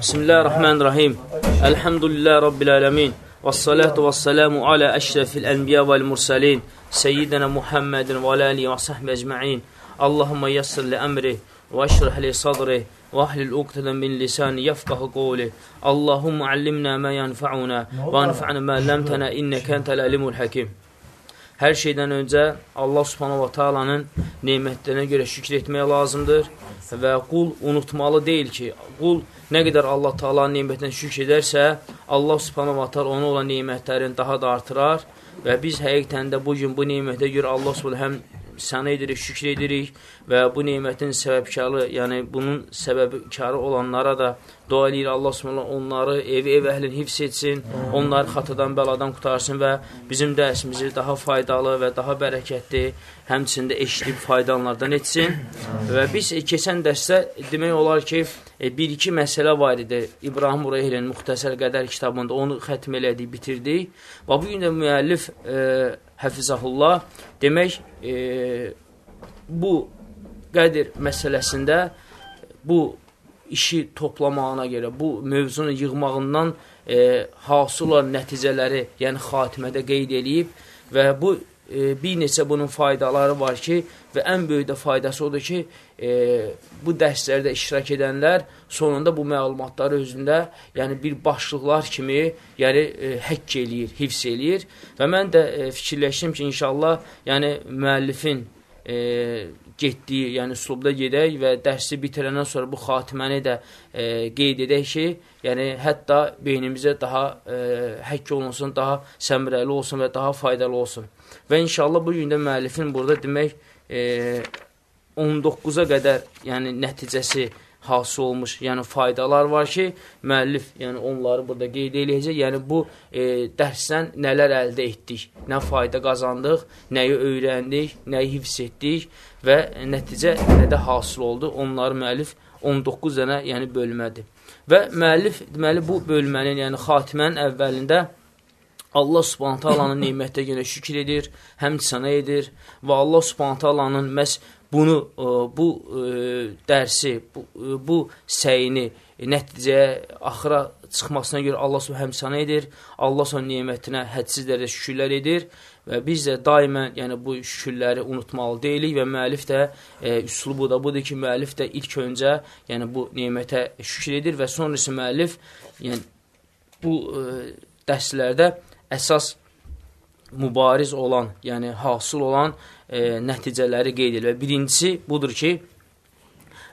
Bismillahirrahmanirrahim. Elhamdülillah Rabbil alemin. Və salatu və salamu alə əşrəfil ənbiya vəl mursalin. Seyyidina Muhammedin və aləli və sahbə əcma'in. Allahumma yassir li əmri və əşrəh li sadri və ahlil uqtədən min lisani yafqahı qovli. Allahumma allimna mə yanfa'una və anfa'na mə ləmtənə innəkə entəl əlimul həkim. Hər şeydən öncə Allah subhanahu wa ta'alanın neymətlərinə görə şükür etmək lazımdır və qul unutmalı deyil ki, qul nə qədər Allah Taala'nın nemətinə şükr edərsə, Allah Subhanahu va Taala ona olan nemətlərini daha da artırar və biz həqiqətən də bu gün bu nemətə görə Allah Subhanahu həm sənə edirik, şükür edirik və bu nemətin səbəbkarı, yəni bunun səbəbkarı olanlara da dua edir Allah Subhanahu onları evi ev əhlini hifz etsin, onları xatadan, bəladan qutarsın və bizim dərsimizi daha faydalı və daha bərəkətli, həmçində eşidib faydalanlardan etsin. Və biz keçən dərsdə demək olar ki, e, bir-iki məsələ var idi. İbrahim Ureyhilin Muxtəsər Qədər kitabında onu xətm elədik, bitirdik. Və bu gün də müəllif e, Həfizəhullah demək e, bu qədir məsələsində bu işi toplamağına görə, bu mövzunu yığmağından e, hasıl olan nəticələri, yəni xatimədə qeyd eləyib və bu e, bir neçə bunun faydaları var ki, və ən böyük də faydası odur ki, e, bu dərslərdə iştirak edənlər sonunda bu məlumatları özündə, yəni bir başlıqlar kimi, yəni e, həkk eləyir, hifz eləyir və mən də e, fikirləşdim ki, inşallah, yəni müəllifin e, getdiyi, yəni üslubda gedək və dərsi bitirəndən sonra bu xatiməni də e, qeyd edək ki, yəni hətta beynimizə daha e, həkk olunsun, daha səmrəli olsun və daha faydalı olsun. Və inşallah bu gün də müəllifin burada demək e, 19-a qədər yəni nəticəsi hasıl olmuş, yəni faydalar var ki, müəllif yəni onları burada qeyd eləyəcək. Yəni bu e, dərsdən nələr əldə etdik, nə fayda qazandıq, nəyi öyrəndik, nəyi hifz etdik və nəticə nədə hasıl oldu, onları müəllif 19 dənə yəni bölmədir. Və müəllif deməli bu bölmənin, yəni xatimənin əvvəlində Allah Subhanahu taalanın nemətə görə şükür edir, həm sənə edir və Allah Subhanahu taalanın məhz bunu e, bu e, dərsi, bu, e, bu səyini nəticəyə axıra çıxmasına görə Allah Subhanahu həm sənə edir, Allah son nemətinə hədsiz dərəcədə şükürlər edir və biz də daimən yəni bu şükürləri unutmalı deyilik və müəllif də e, üslubu da budur ki, müəllif də ilk öncə yəni bu nemətə şükür edir və sonra isə müəllif yəni bu e, dərslərdə əsas mübariz olan, yəni hasıl olan e, nəticələri qeyd edir. Və birincisi budur ki,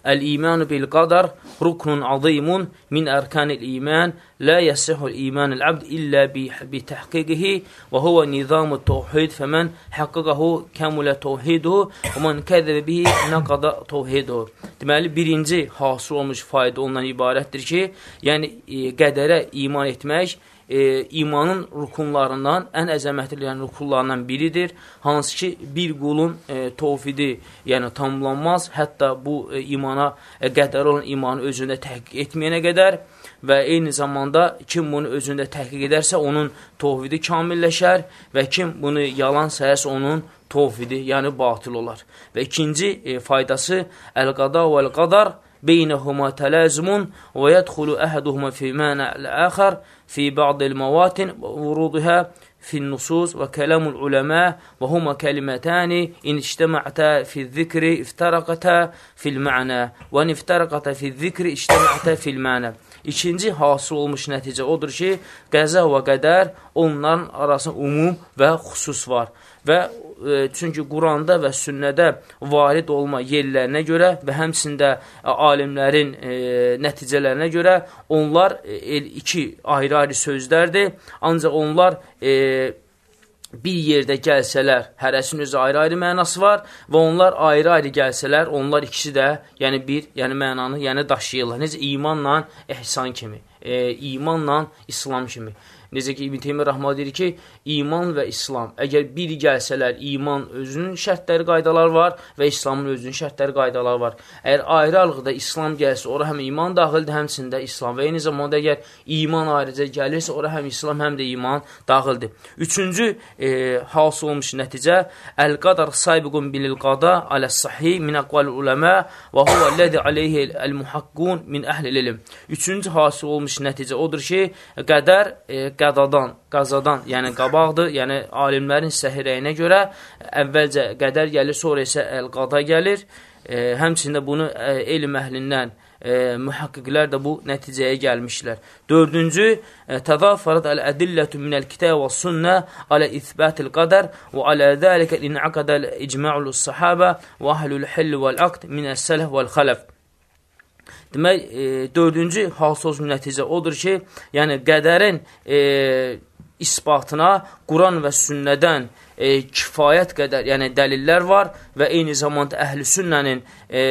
Əl-imanu bil qadar ruknun azimun min ərkanil iman la yəsihul imanul abd illə bi, təhqiqihi və huvə nizamu tevhid fəmən həqqıqahu kəmulə tevhiduhu və mən kəzəbə bihi nəqada tevhiduhu. Deməli, birinci hasıl olmuş fayda ondan ibarətdir ki, yəni e, qədərə iman etmək, e, imanın rukunlarından, ən əzəmətli rukunlarından biridir. Hansı ki, bir qulun e, tovfidi yəni tamamlanmaz, hətta bu e, imana e, qədər olan imanı özündə təhqiq etməyənə qədər və eyni zamanda kim bunu özündə təhqiq edərsə, onun tovfidi kamilləşər və kim bunu yalan sayərsə, onun tovfidi, yəni batıl olar. Və ikinci e, faydası əl-qada və əl-qadar beynəhuma tələzumun və yədxulu əhəduhuma fi mənə vuruduhə fi nusus və kəlamul uləmə və huma kəlimətəni in iştəmətə fi zikri iftaraqətə fil mənə və in iftaraqətə fi zikri iştəmətə fil mənə. İkinci hasıl olmuş nəticə odur ki, qəzə və qədər onların arasında umum və xüsus var. Və e, çünki Quranda və sünnədə varid olma yerlərinə görə və həmçində e, alimlərin e, nəticələrinə görə onlar e, iki ayrı-ayrı sözlərdir. Ancaq onlar e, bir yerdə gəlsələr, hərəsinin özü ayrı-ayrı mənası var və onlar ayrı-ayrı gəlsələr, onlar ikisi də, yəni bir, yəni mənanı, yəni daşıyırlar. Necə imanla ehsan kimi. e, imanla İslam kimi. Necə ki, İbn Teymiyyə Rəhmə deyir ki, iman və İslam, əgər biri gəlsələr, iman özünün şərtləri, qaydalar var və İslamın özünün şərtləri, qaydalar var. Əgər ayrı-ayrılıqda İslam gəlsə, ora həm iman daxildir, həmçində İslam və eyni zamanda əgər iman ayrıca gəlirsə, ora həm İslam, həm də iman daxildir. Üçüncü e, hasıl olmuş nəticə, Əl-qadar saybiqun bilil-qada aləs-sahih min əqval uləmə və huvəl-ləzi aleyhi əl-muhaqqun min əhlil ilim. Üçüncü hasıl olmuş nəticə odur ki, qədər e, qədadan, qazadan, yəni qabaqdır, yəni alimlərin səhirəyinə görə əvvəlcə qədər gəlir, sonra isə əl-qada gəlir. E, həmçində bunu e, elm əhlindən e, mühəqqiqlər də bu nəticəyə gəlmişlər. Dördüncü, e, tədafarat əl-ədillətü minəl-kitə və sünnə alə isbətil qadər və alə zəlikə inəqədəl icma'ul sahabə və əhlül hill vəl-aqd minəs-sələf vəl-xələf. Demək, e, dördüncü halsız nəticə odur ki, yəni qədərin e, isbatına Quran və sünnədən e, kifayət qədər, yəni dəlillər var və eyni zamanda əhl-i sünnənin e,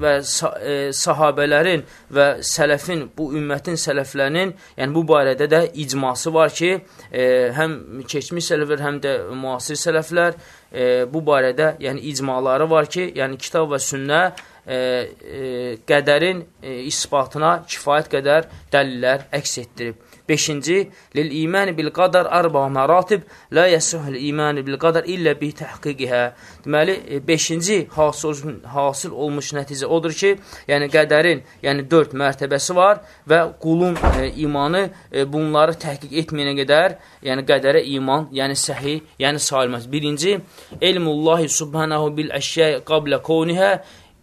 və sa e, sahabələrin və sələfin, bu ümmətin sələflərinin, yəni bu barədə də icması var ki, e, həm keçmiş sələflər, həm də müasir sələflər e, bu barədə yəni icmaları var ki, yəni kitab və sünnə e, e, qədərin e, isbatına kifayət qədər dəlillər əks etdirib. Beşinci, lil imani bil qadar arba məratib, la yəsihul imani bil qadar illə bi təhqiqihə. Deməli, e, beşinci hasil, hasil olmuş nəticə odur ki, yəni qədərin, yəni dörd mərtəbəsi var və qulun e, imanı e, bunları təhqiq etməyənə qədər, yəni qədərə iman, yəni səhi, yəni sayılmaz. Birinci, elmullahi subhanahu bil əşyəy qablə qovnihə,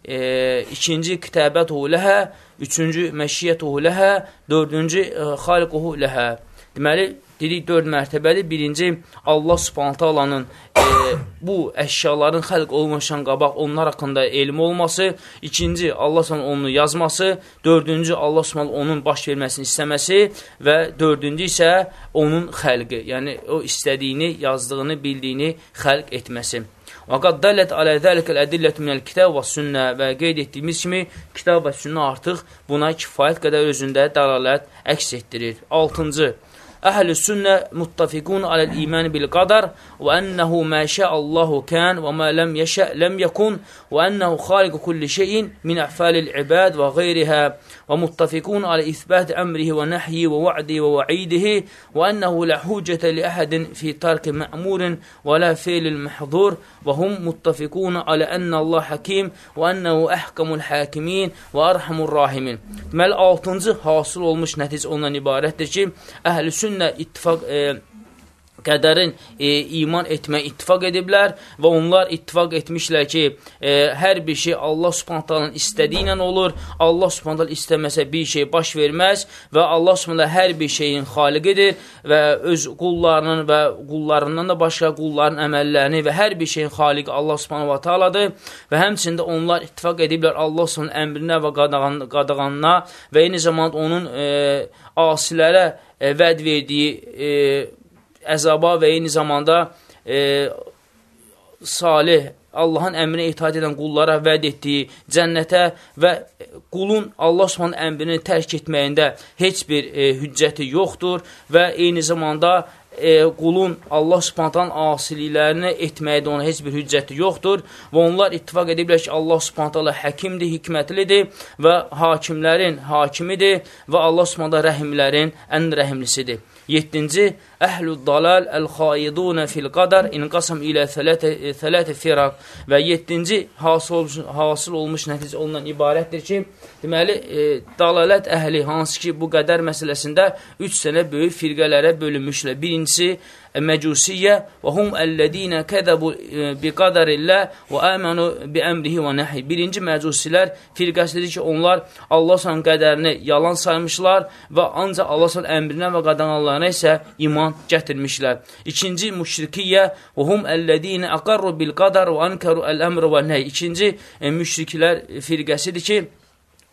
e, ikinci kitabətuhu ləhə, üçüncü məşiyyətuhu ləhə, dördüncü e, xaliquhu ləhə. Deməli, dedik, dörd mərtəbədir. Birinci, Allah subhanətə alanın e, bu əşyaların xəlq olmaşan qabaq onlar haqqında elmi olması. İkinci, Allah subhanətə onu yazması. Dördüncü, Allah subhanətə onun baş verməsini istəməsi. Və dördüncü isə onun xəlqi. Yəni, o istədiyini, yazdığını, bildiyini xəlq etməsi. Və qad dəllət alə zəlikəl ədillətü minəl kitab və sünnə və qeyd etdiyimiz kimi kitab və sünnə artıq buna kifayət qədər özündə dəlalət əks etdirir. 6-cı أهل السنة متفقون على الإيمان بالقدر وأنه ما شاء الله كان وما لم يشأ لم يكن وأنه خالق كل شيء من أحفال العباد وغيرها ومتفقون على إثبات أمره ونحيه ووعده ووعيده وأنه لا حجة لأحد في ترك مأمور ولا فعل المحظور وهم متفقون على أن الله حكيم وأنه أحكم الحاكمين وأرحم الراحمين. ما 6-cı olmuş nəticə ondan ibarətdir sünnə ittifaq e, qədərin e, iman etmək ittifaq ediblər və onlar ittifaq etmişlər ki, e, hər bir şey Allah subhantalının istədiyi ilə olur, Allah subhantal istəməsə bir şey baş verməz və Allah subhantal hər bir şeyin xaliqidir və öz qullarının və qullarından da başqa qulların əməllərini və hər bir şeyin xaliqi Allah subhanal və taaladır və həmçində onlar ittifaq ediblər Allah subhantal əmrinə və qadağan, qadağanına və eyni zamanda onun e, asilərə e, vəd verdiyi e, əzaba və eyni zamanda e, salih, Allahın əmrinə itaat edən qullara vəd etdiyi cənnətə və qulun Allah Subhanahu əmrini tərk etməyində heç bir e, hüccəti yoxdur və eyni zamanda e, qulun Allah Subhanahu asiliklərini etməkdə ona heç bir hüccəti yoxdur və onlar ittifaq ediblər ki, Allah Subhanahu həkimdir, hikmətlidir və hakimlərin hakimidir və Allah Subhanahu rəhimlərin ən rəhimlisidir. Yeddinci, əhlü dalal əl-xaidunə fil qadar inqasam ilə thələtə firaq və yeddinci hasıl olmuş, hasıl olmuş nəticə ondan ibarətdir ki, deməli, e, dalalət əhli hansı ki, bu qədər məsələsində üç sənə böyük firqələrə bölünmüşlər. Birincisi, məcusiyyə və hum əllədinə kədəbu e, bi qadarillə və əmənu bi əmrihi və nəhi. Birinci məcusilər firqəsidir ki, onlar Allah s.ə.v qədərini yalan saymışlar və ancaq Allah s.ə.v əmrinə və qadağanlarına isə iman gətirmişlər. İkinci müşrikiyyə və hum əllədinə əqarru bil qadar və ankəru əl-əmr və nəhi. İkinci e, müşriklər firqəsidir ki,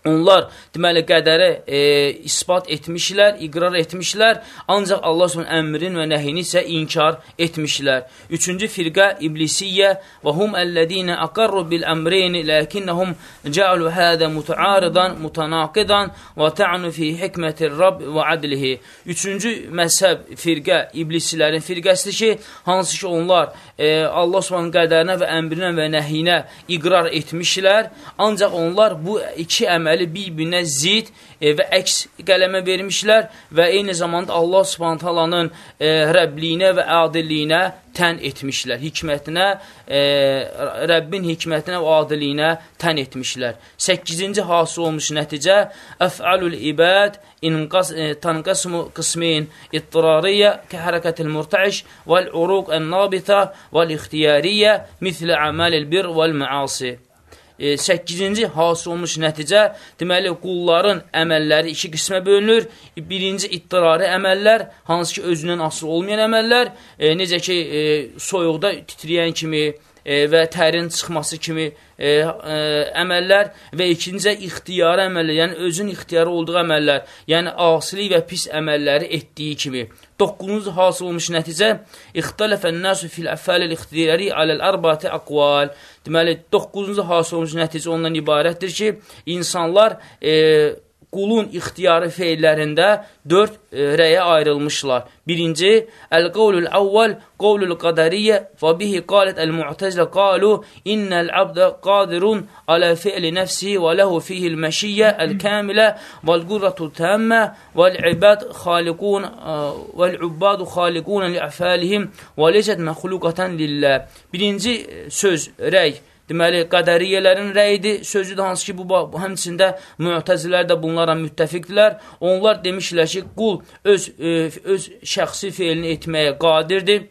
Onlar deməli qədərə e, isbat etmişlər, iqrar etmişlər, ancaq Allah Subhanahu əmrin və nəhini isə inkar etmişlər. Üçüncü firqə iblisiyyə və hum əlləzinə aqarru bil əmreyn lakinnahum ca'alu hada muta'aridan, mutanaqidan və ta'nu fi hikmətir Rabb və adlihi. Üçüncü məzhəb firqə iblislərin firqəsidir ki, hansı ki onlar e, Allah Subhanahu qədərinə və əmrinə və nəhinə iqrar etmişlər, ancaq onlar bu iki əməl əməli bir-birinə zid e, və əks qələmə vermişlər və eyni zamanda Allah subhantalanın e, rəbliyinə və adilliyinə tən etmişlər. Hikmətinə, e, Rəbbin hikmətinə və adilliyinə tən etmişlər. 8-ci hasil olmuş nəticə əf'alul ibad e, tanqasmu qismin ittirariyyə kəhərəkətil murtaiş vəl-uruq ən-nabita vəl-ixtiyariyyə mislə əməlil bir vəl-məasi. 8-ci hasil olmuş nəticə, deməli, qulların əməlləri iki qismə bölünür. Birinci iddirari əməllər, hansı ki, özündən asılı olmayan əməllər, e, necə ki, e, soyuqda titriyən kimi e, və tərin çıxması kimi e, e, əməllər və ikincə ixtiyari əməllər, yəni özün ixtiyarı olduğu əməllər, yəni asilik və pis əməlləri etdiyi kimi. 9-cu hasil olmuş nəticə İxtələfən nəsu fil əfəlil ixtiyari aləl ərbati əqval Deməli, 9-cu hasil olmuş nəticə ondan ibarətdir ki, insanlar e, qulun ixtiyarı feillərində dörd e, rəyə ayrılmışlar. Birinci, Əl-qavlul əvvəl, qavlul qədəriyyə və bihi qalət əl-mu'təzlə qalu innəl abdə qadirun alə fi'li nəfsi və ləhu fihil məşiyyə əl-kəmilə vəl-qurratu təmmə vəl-ibəd xaliqun e, vəl-ubbadu xaliqun li-əfəlihim və lecət məxluqatan lillə. Birinci söz, rəy, deməli, qədəriyyələrin rəyidir, sözüdür, hansı ki, bu, həmçində müətəzilər də bunlara müttəfiqdirlər. Onlar demişlər ki, qul öz, e, öz şəxsi feilini etməyə qadirdir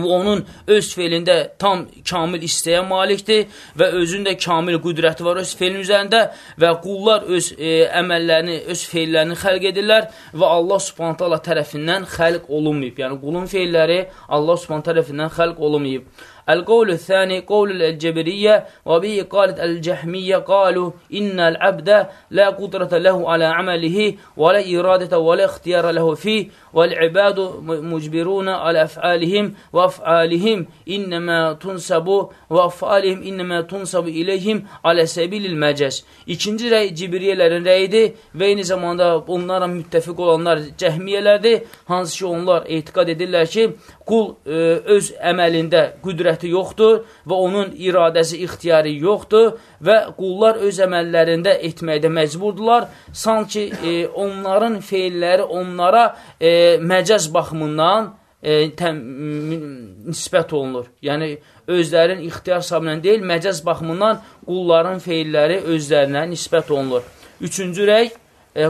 və onun öz feilində tam kamil istəyə malikdir və özündə kamil qüdrəti var öz feilin üzərində və qullar öz e, əməllərini, öz feillərini xəlq edirlər və Allah subhanət hala tərəfindən xəlq olunmayıb. Yəni, qulun feilləri Allah subhanət tərəfindən xəlq olunmayıb. القول الثاني قول الجبرية وبه قالت الجحمية قالوا إن العبد لا قدرة له على عمله ولا إرادة ولا اختيار له فيه والعباد مجبرون على أفعالهم وأفعالهم إنما تنسب وأفعالهم إنما تنسب إليهم على سبيل المəcəz. İkinci rəy Cibriyələrin rəyidir və eyni zamanda onlara müttəfiq olanlar cəhmiyyələrdir, hansı ki onlar etiqad edirlər ki, qul ə, e, öz əməlində qüdrəti yoxdur və onun iradəsi, ixtiyarı yoxdur və qullar öz əməllərində etməkdə məcburdurlar. Sanki ə, e, onların feilləri onlara ə, e, məcəz baxımından ə, təm, nisbət olunur. Yəni, özlərinin ixtiyar sahibindən deyil, məcəz baxımından qulların feilləri özlərinə nisbət olunur. Üçüncü rəy,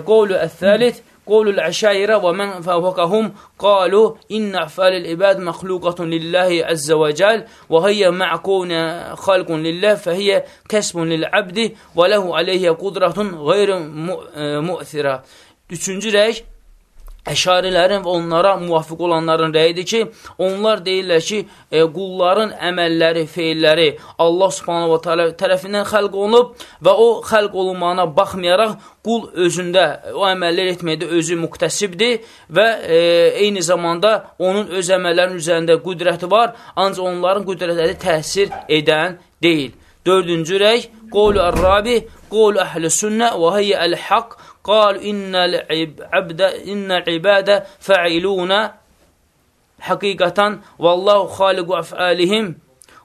qovlu əthəlit, قول العشائر ومن فوقهم قالوا إن أفعال العباد مخلوقة لله عز وجل وهي معكون خلق لله فهي كسب للعبد وله عليه قدرة غير مؤثرة. Üçüncü rəy əşarilərin və onlara müvafiq olanların rəyidir ki, onlar deyirlər ki, e, qulların əməlləri, feilləri Allah subhanahu wa ta'ala tərəfindən xəlq olunub və o xəlq olunmağına baxmayaraq qul özündə o əməllər etməkdə özü müqtəsibdir və e, eyni zamanda onun öz əməllərin üzərində qüdrəti var, ancaq onların qüdrətləri təsir edən deyil. Dördüncü rəy, qovlu ər-rabi, qovlu əhl-i sünnə və heyyə əl-haqq قال إن العبد إن العباد فاعلون حقيقة والله خالق أفعالهم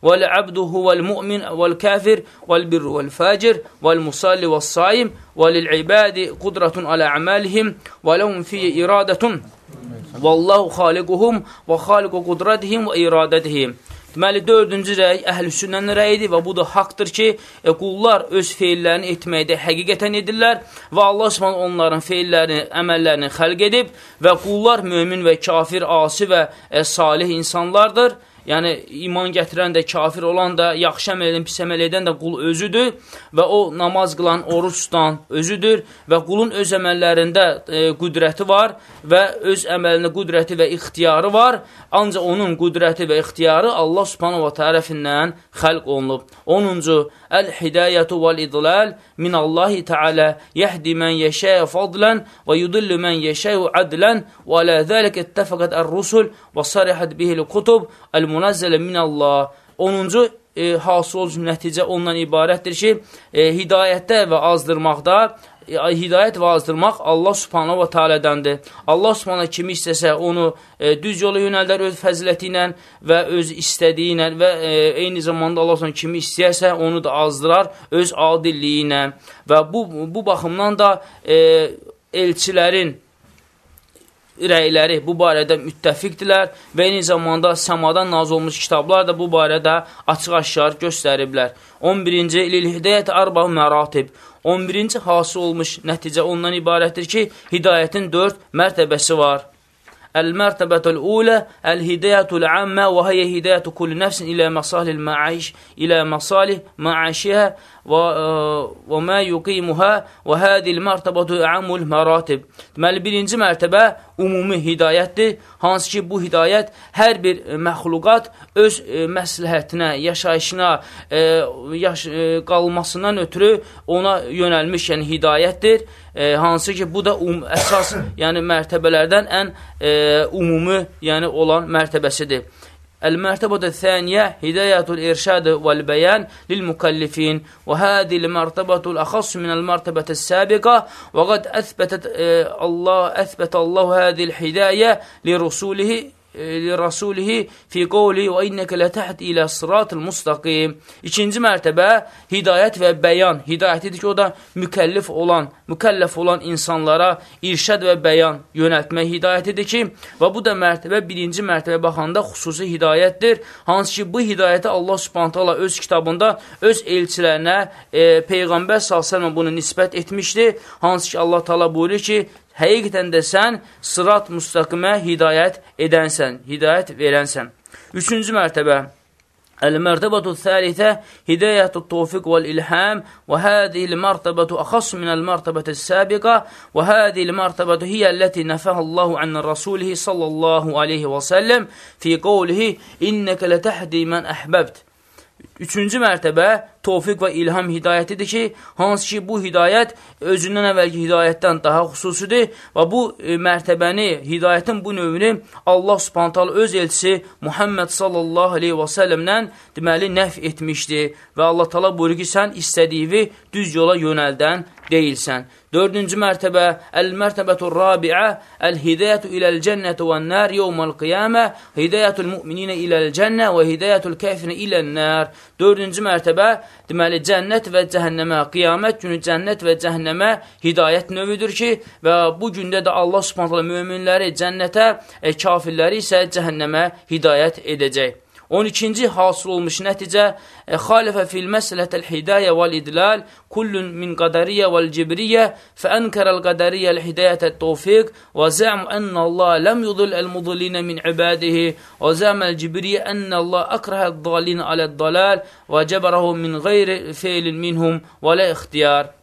والعبد هو المؤمن والكافر والبر والفاجر والمصلي والصائم وللعباد قدرة على أعمالهم ولهم في إرادة. والله خالقهم وخالق قدرتهم وإرادتهم. Deməli, dördüncü rəy əhl-sünnənin rəyidir və bu da haqdır ki, e, qullar öz feillərini etməkdə həqiqətən edirlər və Allah subhanə onların feillərini, əməllərini xəlq edib və qullar mömin və kafir, asi və e, salih insanlardır. Yəni iman gətirən də, kafir olan da, yaxşı əməl edən, pis əməl edən də qul özüdür və o namaz qılan, oruç tutan özüdür və qulun öz əməllərində e, qüdrəti var və öz əməlində qüdrəti və ixtiyarı var. Ancaq onun qüdrəti və ixtiyarı Allah subhanahu wa tərəfindən xəlq olunub. 10-cu Əl-hidayətu vəl-idlal min Allahi Teala yəhdi mən yəşəyə fadlən və yudillu mən yəşəyə adlən və alə zəlik ittəfəqət ər-rusul və sarihət bihil kutub əl-munazzələ min Allah. 10-cu e, hasıl olmuş nəticə ondan ibarətdir ki, e, hidayətdə və azdırmaqda hidayət və azdırmaq Allah subhanahu və tealədəndir. Allah subhanahu kimi istəsə onu e, düz yola yönəldər öz fəziləti ilə və öz istədiyi ilə və e, eyni zamanda Allah subhanahu kimi istəyərsə onu da azdırar öz adilliyi ilə. Və bu, bu baxımdan da e, elçilərin rəyləri bu barədə müttəfiqdirlər və eyni zamanda səmadan nazı olmuş kitablar da bu barədə açıq-aşkar göstəriblər. 11-ci İl-Hidayət Arba Məratib 11-ci hasıl olmuş nəticə ondan ibarətdir ki, hidayətin 4 mərtəbəsi var. Əl-mərtəbətul ulə, əl-hidayətul əmmə və hiyə hidayətu kulli nəfsin ilə məsalil məaiş, ilə məsalih məaişihə və mə yuqimuhə və hədil mərtəbətu əmul məratib. Deməli, birinci mərtəbə umumi hidayətdir, hansı ki, bu hidayət hər bir məxluqat öz məsləhətinə, yaşayışına, yaş, qalmasından ötürü ona yönəlmiş, yəni hidayətdir. Hansı ki, bu da um, əsas, yəni mərtəbələrdən ən umumi, yəni olan mərtəbəsidir. المرتبة الثانية هداية الإرشاد والبيان للمكلفين وهذه المرتبة الأخص من المرتبة السابقة وقد أثبتت الله أثبت الله هذه الهداية لرسوله rasulihi fi qovli və innəkə lətəhd ilə sıratıl mustaqim. İkinci mərtəbə hidayət və bəyan. Hidayətidir ki, da mükəlləf olan, mükəlləf olan insanlara irşad və bəyan yönəltmək hidayətidir ki, və bu da mərtəbə birinci mərtəbə baxanda xüsusi hidayətdir. Hansı ki, bu hidayəti Allah subhantala öz kitabında öz elçilərinə e, Peyğəmbər s.ə.v bunu nisbət etmişdir. Hansı ki, Allah tala buyurur ki, həqiqətən də sən sırat müstəqimə hidayət edənsən, hidayət verənsən. Üçüncü mərtəbə, المرتبة الثالثة هداية التوفيق والإلهام وهذه المرتبة أخص من المرتبة السابقة وهذه المرتبة هي التي نفاها الله عن رسوله صلى الله عليه وسلم في قوله إنك لتهدي من أحببت Üçüncü mərtəbə tofiq və ilham hidayətidir ki, hansı ki, bu hidayət özündən əvvəlki hidayətdən daha xüsusidir və bu e, mərtəbəni, hidayətin bu növünü Allah subhantal öz elçisi Muhammed sallallahu aleyhi və səlləmdən deməli, nəf etmişdir və Allah tala buyurur ki, sən istədiyi düz yola yönəldən deyilsən. Dördüncü mərtəbə, əl-mərtəbətur rabiə, əl-hidayətü iləl cənnətə və nər yevməl qiyamə, hidayətul müminə iləl cənnə və hidayətul kəfinə iləl nər. Dördüncü mərtəbə, deməli, cənnət və cəhənnəmə, qiyamət günü cənnət və cəhənnəmə hidayət növüdür ki, və bu gündə də Allah subhanətlə müminləri cənnətə, e, kafirləri isə cəhənnəmə hidayət edəcək. 12-ci hasıl olmuş nəticə xalifə fil məsələtəl hidayə vəl idlal kullun min qadariyyə vəl cibriyyə fəənkərəl qadariyyə l-hidayətə tawfiq və zəm ənə Allah ləm yudul əl-mudullinə min ibadihi və zəm əl-cibriyyə ənə Allah əkrəhə d-dalin aləd-dalal və cəbərəhu min qeyri feylin minhum və lə ixtiyar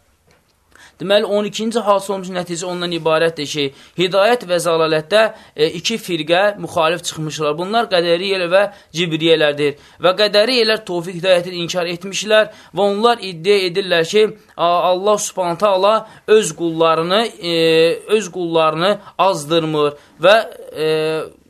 Deməli, 12-ci hasıl olmuş nəticə ondan ibarətdir ki, hidayət və zalalətdə e, iki firqə müxalif çıxmışlar. Bunlar qədəriyyələr və cibriyyələrdir. Və qədəriyyələr tofiq hidayətini inkar etmişlər və onlar iddia edirlər ki, Allah subhanətə Allah öz qullarını, e, öz qullarını azdırmır və e,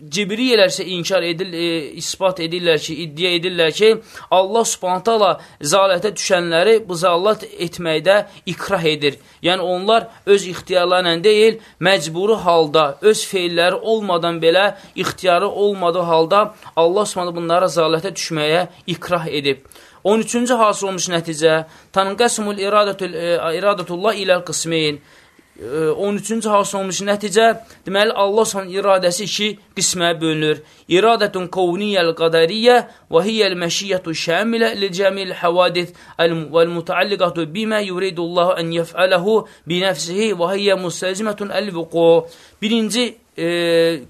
Cibriyələr isə inkar edir, e, ispat edirlər ki, iddia edirlər ki, Allah subhanətə Allah zalətə düşənləri bu zallat etməkdə ikrah edir. Yəni, onlar öz ixtiyarlarla deyil, məcburi halda, öz feilləri olmadan belə, ixtiyarı olmadığı halda Allah subhanətə bunlara zalətə düşməyə ikrah edib. 13-cü hasıl olmuş nəticə, tanqəsmul iradətullah iləl qismin. 13-cü hasıl olmuş nəticə, deməli, Allah son iradəsi iki qismə bölünür. İradətun qovniyyəl qadariyyə və hiyyəl məşiyyətu şəmilə licəmil həvadith vəl-mütəalliqatu bimə yuridullahu ən yəfələhu binəfsihi və hiyyə müstəzimətun əl-vuqu. Birinci e,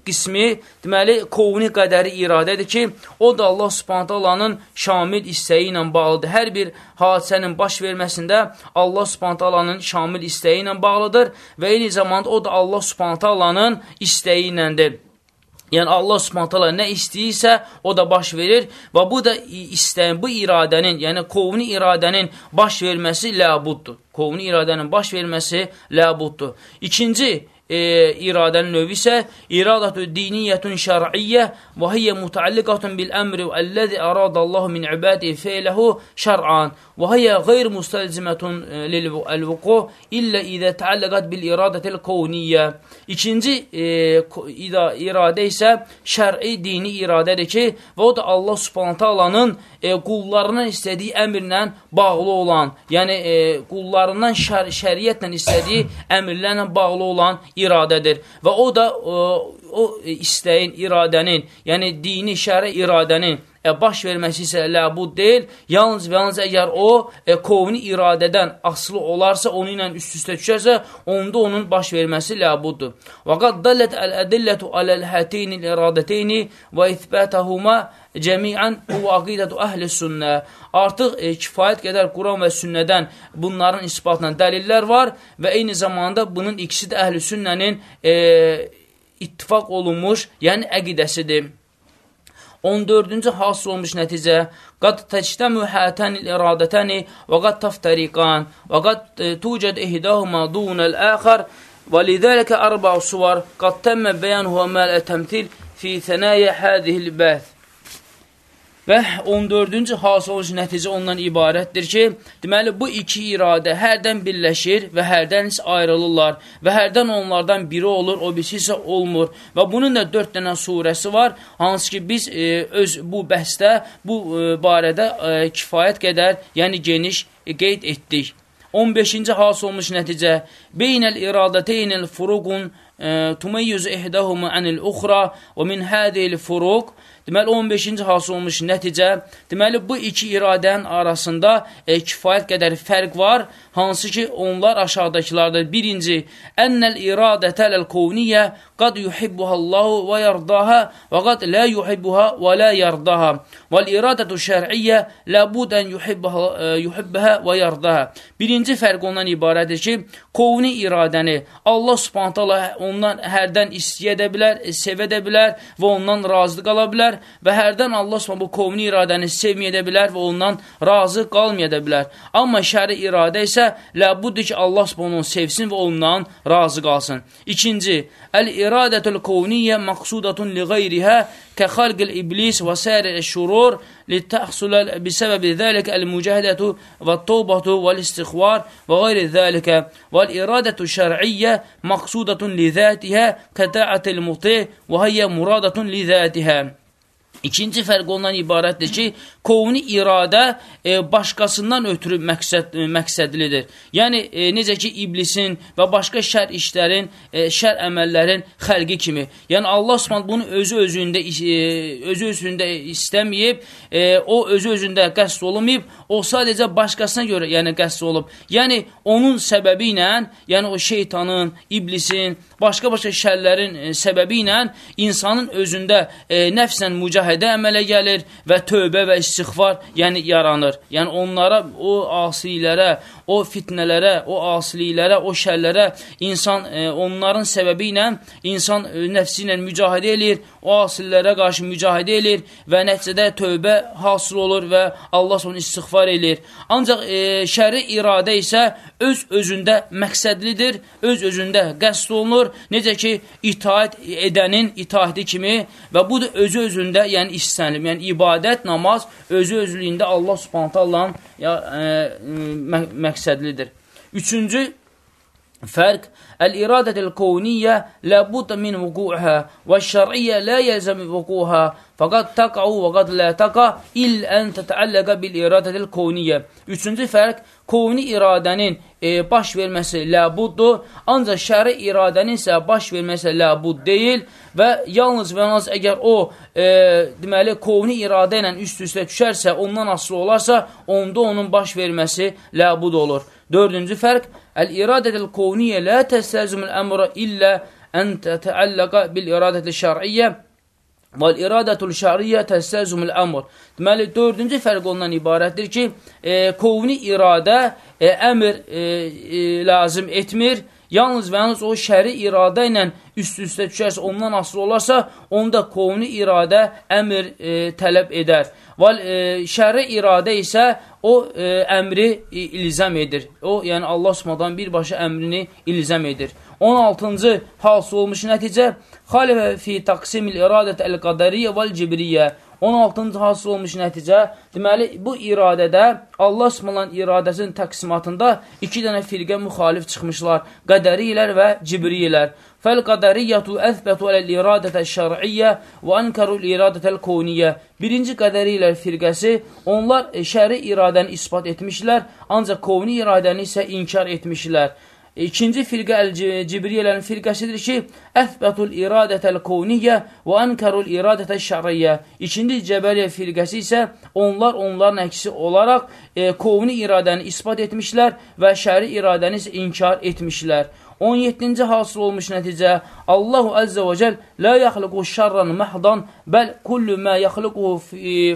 qismi, deməli, kovni qədəri iradədir ki, o da Allah subhanət alanın şamil istəyi ilə bağlıdır. Hər bir hadisənin baş verməsində Allah subhanət alanın şamil istəyi ilə bağlıdır və eyni zamanda o da Allah subhanət alanın istəyi iləndir. Yəni Allah Subhanahu nə istəyirsə, o da baş verir və bu da istəyin, bu iradənin, yəni kovni iradənin baş verməsi ləbuddur. Kovni iradənin baş verməsi ləbuddur. İkinci e, iradənin növü isə iradətü diniyyətun şər'iyyə və hiyyə mutaalliqatun bil əmri əlləzi əradallahu min ibadihi feyləhu şər'an və hiyyə qeyr mustalzimetun e, lil-vuqu illə idə təalləqat bil iradətil qovniyyə. İkinci e, iradə isə şər'i dini iradədir ki, və o da Allah subhanətə alanın e, qullarına istədiyi əmrlə bağlı olan, yəni e, qullarından şər şəriyyətlə istədiyi əmrlərlə bağlı olan iradədir. Və o da o, o istəyin, iradənin, yəni dini, şəri iradənin e, baş verməsi isə ləbud deyil. Yalnız və yalnız əgər o e, kovni iradədən asılı olarsa, onu ilə üst-üstə düşərsə, onda onun baş verməsi ləbuddur. Və qad dallət əl-ədillətu aləl-həteyni iradəteyni və ithbətəhuma cəmiən bu aqidətu əhli sünnə. Artıq e, kifayət qədər Quran və sünnədən bunların isbatla dəlillər var və eyni zamanda bunun ikisi də əhli sünnənin e, ittifaq olunmuş, yəni əqidəsidir. 14-cü hasıl olmuş nəticə qad təctəmü hətən iradətəni və qad taftəriqan və qad e, tucəd ihdahuma dunəl əxər və lidəlikə ərbəu suvar qad təmmə bəyanuhu məl təmtil fi thənəyə hədihil bəth Və 14-cü hasil oluş nəticə ondan ibarətdir ki, deməli, bu iki iradə hərdən birləşir və hərdən ayrılırlar və hərdən onlardan biri olur, o birisi isə olmur. Və bunun da dörd dənə surəsi var, hansı ki, biz e, öz bu bəhsdə, bu e, barədə e, kifayət qədər, yəni geniş e, qeyd etdik. 15-ci hasil olmuş nəticə, İradəteynəl furuqun e, tumeyyüz ihdəhumu ənil uxra və min hədil furuq Deməli, 15-ci hasıl olmuş nəticə, deməli, bu iki iradənin arasında e, kifayət qədər fərq var, hansı ki, onlar aşağıdakılardır. Birinci, ənəl iradətəl qovniyyə qad yuhibbuhallahu və yardaha və qad la yuhibbuha və la yardaha. Vəl iradətü şər'iyyə ləbudən yuhibbəha və yardaha. Birinci fərq ondan ibarətdir ki, qovni ruhani iradəni Allah subhanət hala ondan hərdən istiyə edə bilər, e, sevə də bilər və ondan razı qala bilər və hərdən Allah subhanət bu qovni iradəni sevməyə də bilər və ondan razı qalmaya da bilər. Amma şəri iradə isə ləbuddur ki, Allah subhanət onu sevsin və ondan razı qalsın. İkinci, əl-iradətül qovniyyə məqsudatun li qeyrihə kəxalqil iblis və sərə şurur لتحصل بسبب ذلك المجاهدة والتوبة والاستخوار وغير ذلك. والإرادة الشرعية مقصودة لذاتها كتاعة المطيع وهي مرادة لذاتها. İkinci fərq ondan ibarətdir ki, kovni iradə e, başqasından ötürü məqsəd, e, məqsədlidir. Yəni, e, necə ki, iblisin və başqa şər işlərin, e, şər əməllərin xəlqi kimi. Yəni, Allah subhanət bunu özü özündə, e, özü özündə istəməyib, e, o özü özündə qəsd olmayıb, o sadəcə başqasına görə yəni qəsd olub. Yəni, onun səbəbi ilə, yəni o şeytanın, iblisin, başqa-başqa şərlərin e, səbəbi ilə insanın özündə e, nəfsən mücahidə əmələ gəlir və tövbə və istighfar yəni yaranır. Yəni onlara, o asilərə, o fitnələrə, o asiliklərə, o şərlərə insan e, onların səbəbi ilə insan e, nəfsi ilə mücahidə eləyir, o asillərə qarşı mücahidə eləyir və nəticədə tövbə hasıl olur və Allah onu istighfar eləyir. Ancaq e, şəri iradə isə öz özündə məqsədlidir, öz özündə qəsd olunur. Necə ki, itaət edənin itaəti kimi və bu da özü özündə, yəni istənilib, yəni ibadət, namaz özü özlüyündə Allah subhanətə Allahın ya, e, mə məqsədlidir. Üçüncü fərq Əl-iradətil qovniyyə ləbudda min vuku'hə və şər'iyyə lə yəlzəmi vuku'hə fəqad təqa'u və qad lə təqa il ən tətəəlləqə bil iradətil qovniyyə. Üçüncü fərq, qovni iradənin e, baş verməsi ləbuddur, ancaq şəri iradənin isə baş verməsi ləbud deyil və yalnız və yalnız əgər o, e, deməli, qovni iradə ilə üst-üstə düşərsə, ondan asılı olarsa, onda onun baş verməsi ləbud olur. Dördüncü fərq, Əl-iradətil qovniyə lə təstəzimül əmrə illə ən tətəəlləqə bil iradəti şər'iyyə Vel iradətul şəriyyə təstəzumul əmr. Deməli, dördüncü fərq ondan ibarətdir ki, e, kovni iradə e, əmr e, e, lazım etmir. Yalnız və yalnız o şəri iradə ilə üst-üstə düşərsə, ondan asılı olarsa, onda kovni iradə əmr e, tələb edər. Val e, şəri iradə isə o e, əmri ilzəm edir. O, yəni Allah Subhanahu birbaşa əmrini ilzəm edir. 16-cı hasıl olmuş nəticə xalifə fi taqsimil iradət əl-qədəriyyə vəl-cibriyyə 16-cı hasıl olmuş nəticə deməli bu iradədə Allah Subhanahu iradəsinin təqsimatında iki dənə firqə müxalif çıxmışlar. Qədəriyələr və cibriyələr. Fəl-qədəriyyətu əthbətu aləl-iradətə şər'iyyə və ənkərul iradətəl kovniyyə. Birinci qədəriyələr firqəsi, onlar şəri iradəni ispat etmişlər, ancaq kovni iradəni isə inkar etmişlər. İkinci firqə Əl-Cibriyələrin firqəsidir ki, Əthbətul iradətəl kovniyyə və ənkərul iradətəl şəriyyə. İkinci Cəbəliyə firqəsi isə onlar onların əksi olaraq e, kovni iradəni ispat etmişlər və şəri iradəni inkar etmişlər. 17-ci hasıl olmuş nəticə Allahu Əzzə və Cəl lə yaxlıqu şərran məhdan bəl kullu mə yaxlıquhu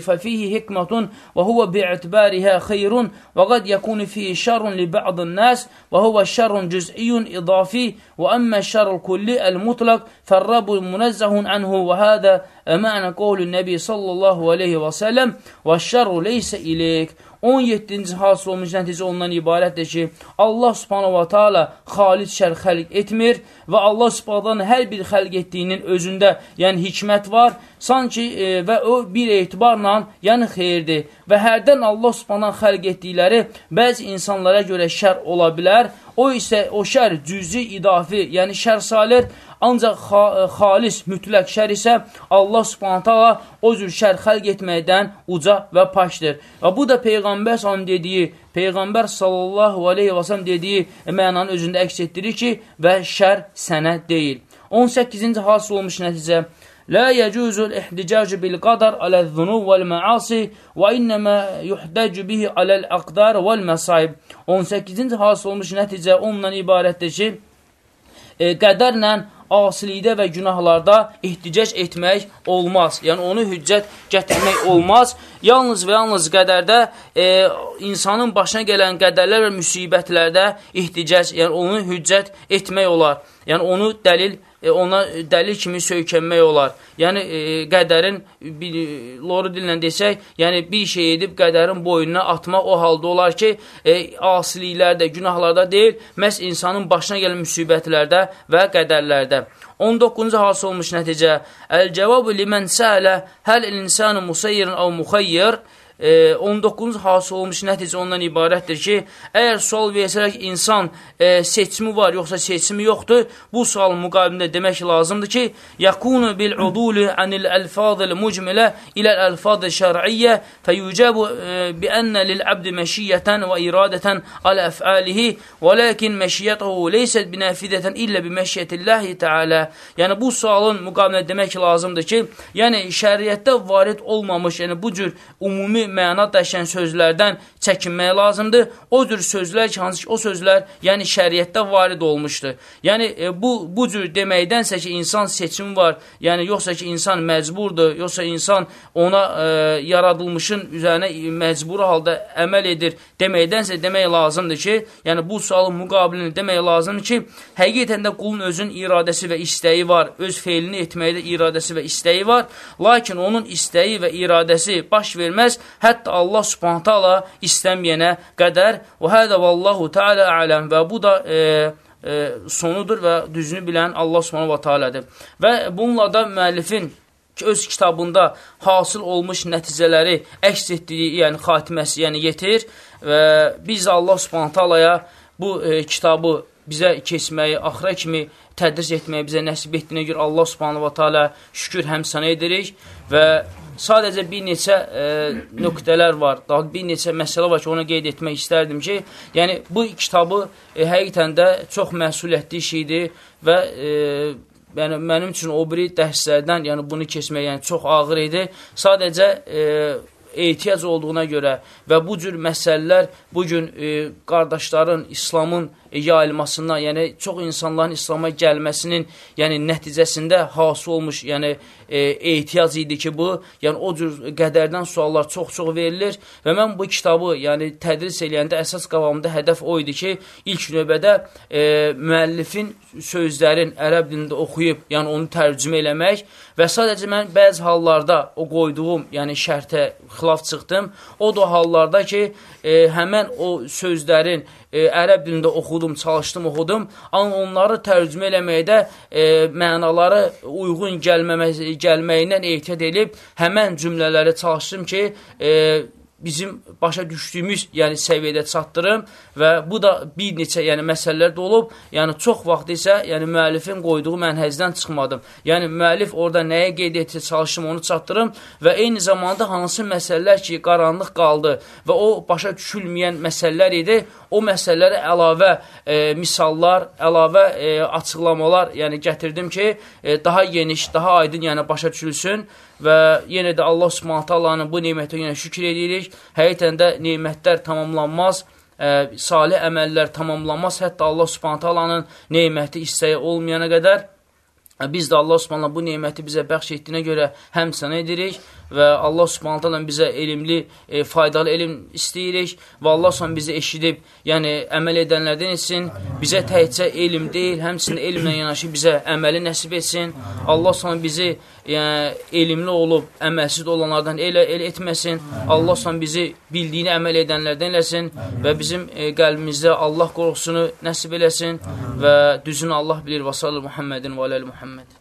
fəfihi hikmətun və huvə bi'tibərihə xeyrun və qad yəkunu fihi şərrun li bə'dın nəs və huvə şərrun cüz'iyyun idafi və əmmə şərrul kulli əl-mutlaq fərrabu münezzəhun ənhu və hədə mə'nə qovlu nəbi sallallahu aleyhi və səlləm və şərru leysə iləyik 17-ci hasıl olmuş nəticə ondan ibarətdir ki, Allah subhanahu wa ta'ala xalis şər xəlq etmir və Allah subhanahu hər bir xəlq etdiyinin özündə, yəni hikmət var, sanki e, və o bir etibarla, yəni xeyirdir. Və hərdən Allah subhanahu xəlq etdikləri bəzi insanlara görə şər ola bilər, o isə o şər cüzi, idafi, yəni şər salir, Ancaq xa e, xalis, mütləq şər isə Allah subhanətələ o cür şər xəlq etməkdən uca və paşdır. Və bu da Peyğəmbər sallam dediyi, Peyğəmbər sallallahu aleyhi və sələm dediyi mənanın özündə əks etdirir ki, və şər sənə deyil. 18-ci hasıl olmuş nəticə, لا يجوز الاحتجاج بالقدر على الذنوب والمعاصي وإنما يحتج به على الأقدار والمصائب 18-ci hasıl olmuş nəticə onunla ibarətdir ki, e, qədərlə asilikdə və günahlarda ihticac etmək olmaz. Yəni, onu hüccət gətirmək olmaz. Yalnız və yalnız qədərdə e, insanın başına gələn qədərlər və müsibətlərdə ihticac, yəni onu hüccət etmək olar. Yəni, onu dəlil e, ona dəlil kimi söykənmək olar. Yəni, e, qədərin, bir, loru dillə desək, yəni bir şey edib qədərin boynuna atmaq o halda olar ki, e, asiliklərdə, günahlarda deyil, məhz insanın başına gələn müsibətlərdə və qədərlərdə. 19-cu hasıl olmuş nəticə, Əl-cəvabu limən sələ həl insanı musayyirin əv muxayyir, year e, 19-cu hasıl olmuş nəticə ondan ibarətdir ki, əgər sual versələr ki, insan e, seçimi var, yoxsa seçimi yoxdur, bu sualın müqabilində demək lazımdır ki, yakunu bil udulu anil əlfazil mucmilə ilə əlfazil şər'iyyə fəyucəbu e, bi ənə lil abdi məşiyyətən və iradətən alə əfəlihi və ləkin məşiyyətəhu leysət binəfidətən illə bi məşiyyətilləhi təalə. Yəni, bu sualın müqabilində demək lazımdır ki, yəni şəriətdə varid olmamış, yəni bu cür ümumi məna daşıyan sözlərdən çəkinmək lazımdır. O cür sözlər ki, hansı ki, o sözlər yəni şəriətdə varid olmuşdur. Yəni, e, bu, bu cür deməkdənsə ki, insan seçimi var, yəni yoxsa ki, insan məcburdur, yoxsa insan ona e, yaradılmışın üzərinə məcbur halda əməl edir deməkdənsə demək lazımdır ki, yəni bu sualın müqabilini demək lazımdır ki, həqiqətən də qulun özün iradəsi və istəyi var, öz feilini etməkdə iradəsi və istəyi var, lakin onun istəyi və iradəsi baş verməz, hətta Allah subhanətə Allah istəməyənə qədər və hədə vallahu teala aləm və bu da e, e, sonudur və düzünü bilən Allah subhanahu wa ta'alədir. Və bununla da müəllifin öz kitabında hasıl olmuş nəticələri əks etdiyi, yəni xatiməsi, yəni yetir və biz Allah subhanahu ta'alaya bu e, kitabı bizə keçməyi, axıra kimi tədris etməyi bizə nəsib etdiyinə görə Allah subhanahu wa ta'ala şükür həmsənə edirik və sadəcə bir neçə e, nöqtələr var, daha bir neçə məsələ var ki, onu qeyd etmək istərdim ki, yəni bu kitabı e, həqiqətən də çox məsuliyyətli iş idi və e, yəni mənim üçün o biri dərslərdən, yəni bunu keçmək yəni çox ağır idi. Sadəcə e, ehtiyac olduğuna görə və bu cür məsələlər bu gün e, qardaşların, İslamın yayılmasından, yəni çox insanların İslama gəlməsinin yəni nəticəsində hasil olmuş, yəni e, ehtiyac idi ki, bu, yəni o cür qədərdən suallar çox-çox verilir və mən bu kitabı, yəni tədris eləyəndə əsas qavamında hədəf o idi ki, ilk növbədə e, müəllifin sözlərin ərəb dilində oxuyub, yəni onu tərcümə eləmək və sadəcə mən bəzi hallarda o qoyduğum, yəni şərtə xilaf çıxdım. O da hallarda ki, e, həmən o sözlərin e, ərəb dilində oxudum, çalışdım, oxudum, amma onları tərcümə eləməkdə e, mənaları uyğun gəlməmə, gəlməyindən ehtiyat edib, həmən cümlələri çalışdım ki, e, bizim başa düşdüyümüz yəni səviyyədə çatdırım və bu da bir neçə yəni məsələlər də olub. Yəni çox vaxt isə yəni müəllifin qoyduğu mənhəcdən çıxmadım. Yəni müəllif orada nəyə qeyd etdi, çalışım onu çatdırım və eyni zamanda hansı məsələlər ki, qaranlıq qaldı və o başa düşülməyən məsələlər idi, o məsələlərə əlavə e, misallar, əlavə e, açıqlamalar yəni gətirdim ki, e, daha geniş, daha aydın yəni başa düşülsün və yenə də Allah subhanətə Allahın bu neymətə yenə şükür edirik. Həqiqətən də neymətlər tamamlanmaz, ə, salih əməllər tamamlanmaz, hətta Allah subhanətə Allahın neyməti istəyi olmayana qədər biz də Allah subhanətə bu neyməti bizə bəxş etdiyinə görə həmsənə edirik və Allah subhanət hala bizə elmli, e, faydalı elm istəyirik və Allah subhanət bizi eşidib, yəni əməl edənlərdən etsin, bizə təhcə elm deyil, həmçinin elmlə yanaşı bizə əməli nəsib etsin, Allah subhanət bizi yəni, elmli olub, əməlsiz olanlardan elə, elə etməsin, Allah subhanət bizi bildiyini əməl edənlərdən eləsin və bizim e, qəlbimizdə Allah qorxusunu nəsib eləsin və düzünü Allah bilir. Və sallı Muhammedin və aləli Muhammed.